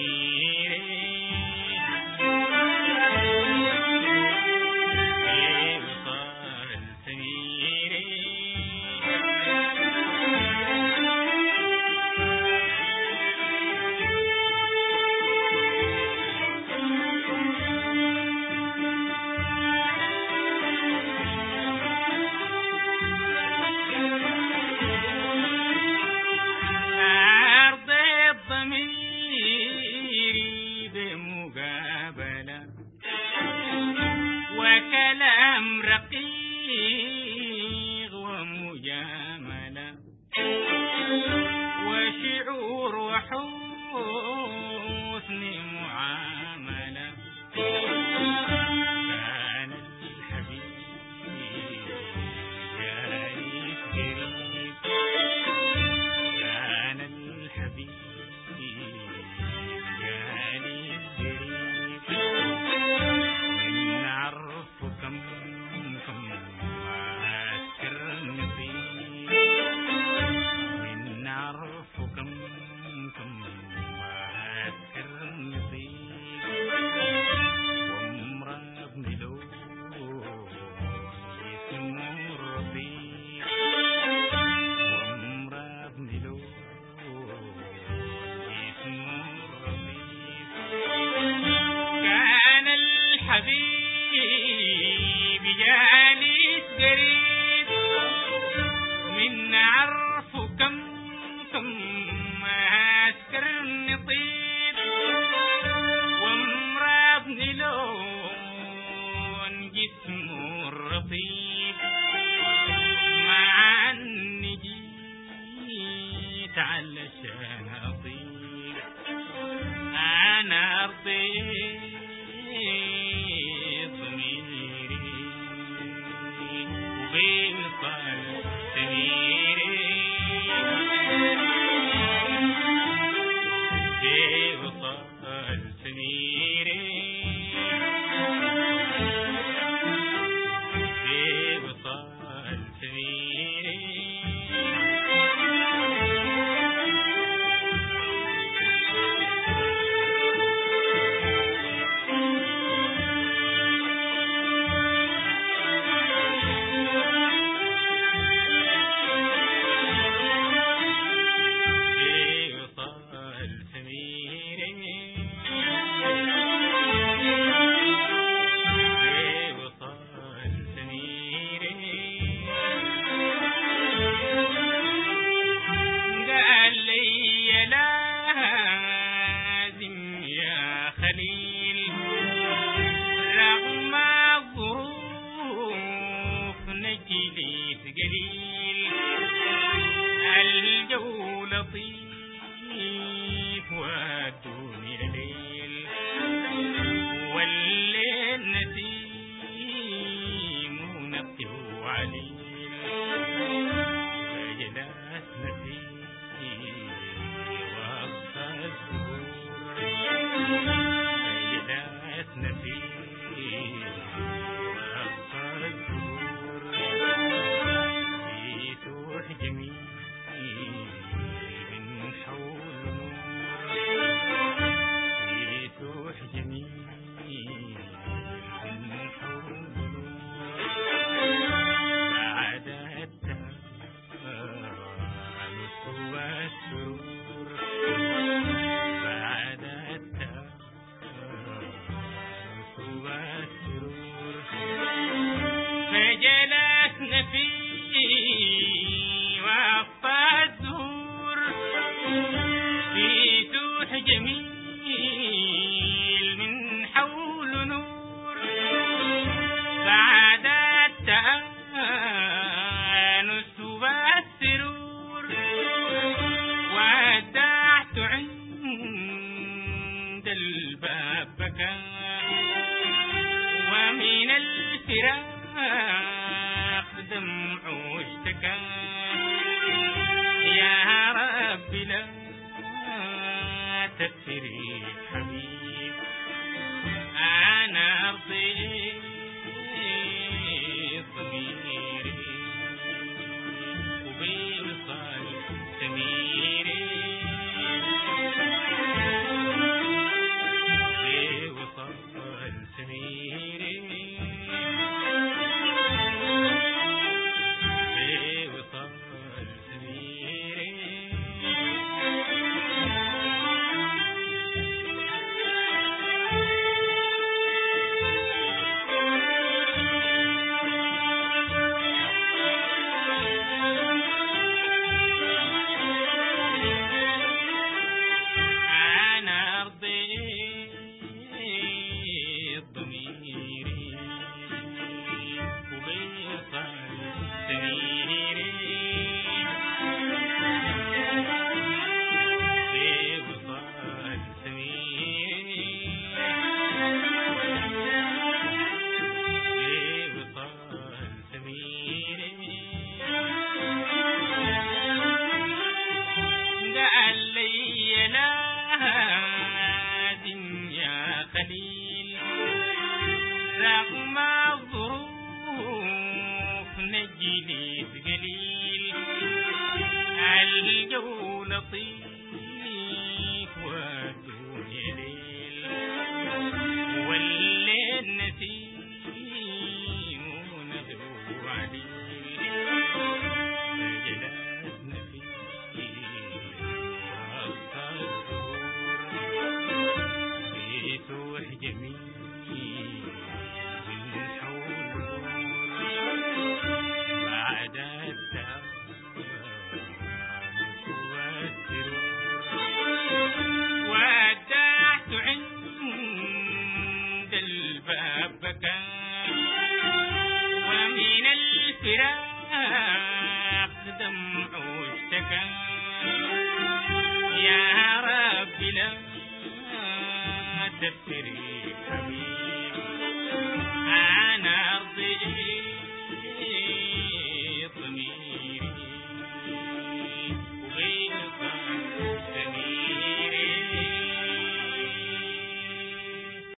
العالمين society मेरी